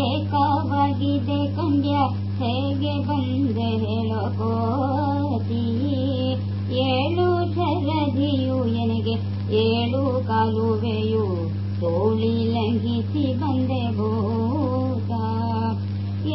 ಏಕವಾಗಿದೆ ಕಂಡ್ಯ ಹೇಗೆ ಬಂದೆ ಹೇಳೋ ಕೋತಿ ಏಳು ಶರದಿಯು ಎನಗೆ ಏಳು ಕಾಲುವೆಯು ತೋಳಿ ಲಂಘಿಸಿ ಬಂದೆ ಭೂತ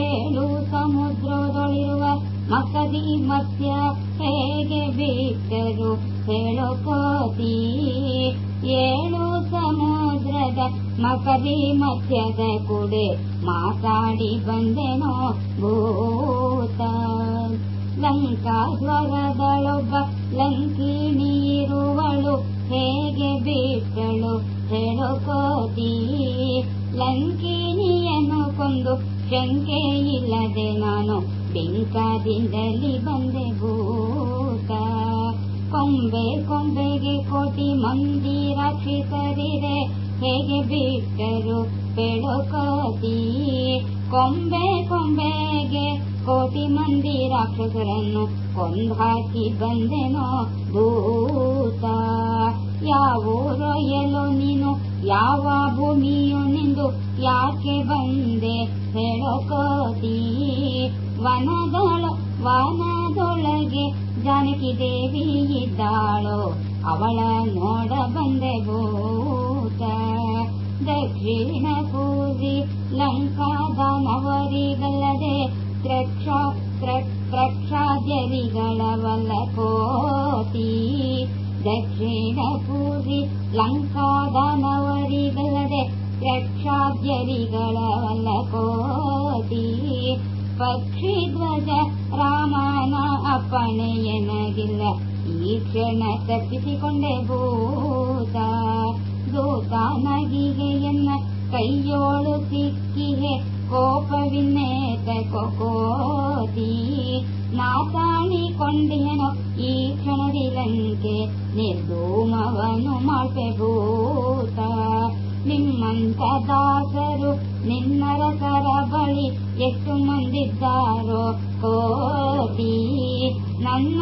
ಏಳು ಸಮುದ್ರದೊಳಿರುವ ಮಕದಿ ಮತ್ಯ ಹೇಗೆ ಬಿಟ್ಟರು ಹೇಳೋ ಕೋತಿ ಏಳು ಮಕದಿ ಮಧ್ಯದ ಕೂಡೆ ಮಾತಾಡಿ ಬಂದೆನೋ ಭೂತ. ಲಂಕಾದ್ವರದಳೊಬ್ಬ ಲಂಕಿಣಿರುವಳು ಹೇಗೆ ಬಿಟ್ಟಳು ಹೇಳೋ ಕೋತಿ. ಲಂಕಿಣಿಯನ್ನು ಕೊಂದು ಶಂಕೆ ಇಲ್ಲದೆ ನಾನು ಬೆಂಕಾದಿಂದಲಿ ಬಂದೆ ಭೂತ. ಕೊಂಬೆ ಕೊಂಬೆಗೆ ಕೋಟಿ ಮಂದಿ ರಕ್ಷಿಸರಿರೆ ಹೇಗೆ ಬಿಟ್ಟರು ಕೋತಿ ಕೊಂಬೆ ಕೊಂಬೆಗೆ ಕೋಟಿ ಮಂದಿ ರಾಕ್ಷಸರನ್ನು ಕೊಂದಾಕಿ ಬಂದೆನೋ ಭೂತ. ಯಾವೂರೋ ಎಲ್ಲೋ ನೀನು, ಯಾವ ಭೂಮಿಯು ನಿಂದು, ಯಾಕೆ ಬಂದೆ ಹೇಳೋ ಕೋತಿ ವನದೊಳ, ವನದೊಳಗೆ ಜಾನಕಿ ದೇವಿ ಇದ್ದಾಳೋ, ಅವಳ ನೋಡ ಬಂದೆ ಭೂತ. ದಕ್ಷಿಣ ಪೂರಿ ಲಂಕಾದ ನವರಿಗಲ್ಲದೆ ತ್ರಕ್ಷ ತ್ರಕ್ಷಾದ್ಯರಿಗಳವಲ್ಲ ಕೋತಿ ದಕ್ಷಿಣ ಪೂರಿ ಲಂಕಾದ ನವರಿಗಲ್ಲದೆ ತ್ರಕ್ಷಾದ್ಯರಿಗಳವಲ್ಲ ಕೋತಿ ಪಕ್ಷಿ ಧ್ವಜ ರಾಮನ ಅಪ್ಪಣೆಯನಗಿಲ್ಲ ಈ ಕ್ಷಣ ತಪ್ಪಿಸಿಕೊಂಡೆ ಭೂತ ಗೋಕಾನಗಿಗೆಯನ್ನ ಕೈಯೋಳು ಸಿಕ್ಕಿಹೆ, ಕೋಪವಿನ್ನೇತ ಕೊಕೋತಿ. ಮಾತಾಡಿಕೊಂಡಿಹೆನೋ ಈ ಕ್ಷಣದಿಲಂಕೆ ನಿರ್ಧೂಮವನು ಮಾಡ್ಪೆ ಭೂತ. ನಿಮ್ಮಂತ ದಾಸರು ನಿನ್ನರ ಸರ ಬಳಿ ಎಷ್ಟು ಮಂದಿದ್ದಾರೋ ಕೋತಿ. ನನ್ನ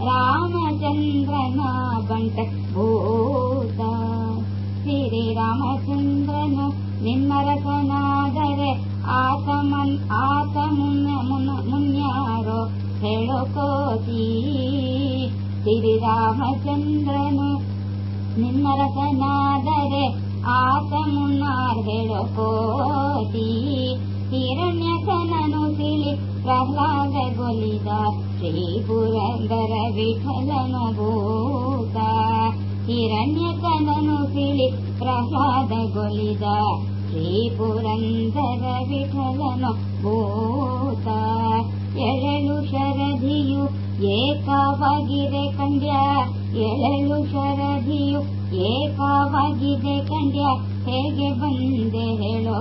ರಾಮಚಂದ್ರನ ಬಂಟ ಭೂತ ಶ್ರೀರಾಮಚಂದ್ರನು ನಿಮ್ಮರಸನಾದರೆ ಆತ ಮನ್ ಆತ ಮುನ್ನ ಮುನ್ನ ಮುನ್ಯಾರೋ ಹೇಳೋ ಕೋತಿ ಶ್ರೀರಾಮಚಂದ್ರನು ನಿಮ್ಮರಸನಾದರೆ ಆತ ಮುನ್ನಾರ್ ಹೇಳೋ ಕೋತಿ ಹಿರಣ್ಯಕನನು ತಿಳಿ ಪ್ರಹ್ಲಾದ ಗೊಲಿದ ಶ್ರೀ ಪುರಂದರ ವಿಠಲನು ಭೂತ ಹಿರಣ್ಯಕನನು ತಿಳಿ ಪ್ರಹ್ಲಾದ ಗೊಲಿದ ಶ್ರೀ ಪುರಂದರ ವಿಠಲನು ಭೂತ ಎಳೆಳು ಶರಧಿಯು ಏಕವಾಗಿದೆ ಕಂಡ್ಯ ಎಳೆಳು ಶರಧಿಯು ಏಕವಾಗಿದೆ ಕಂಡ್ಯ ಹೇಗೆ ಬಂದೆ ಹೇಳೋ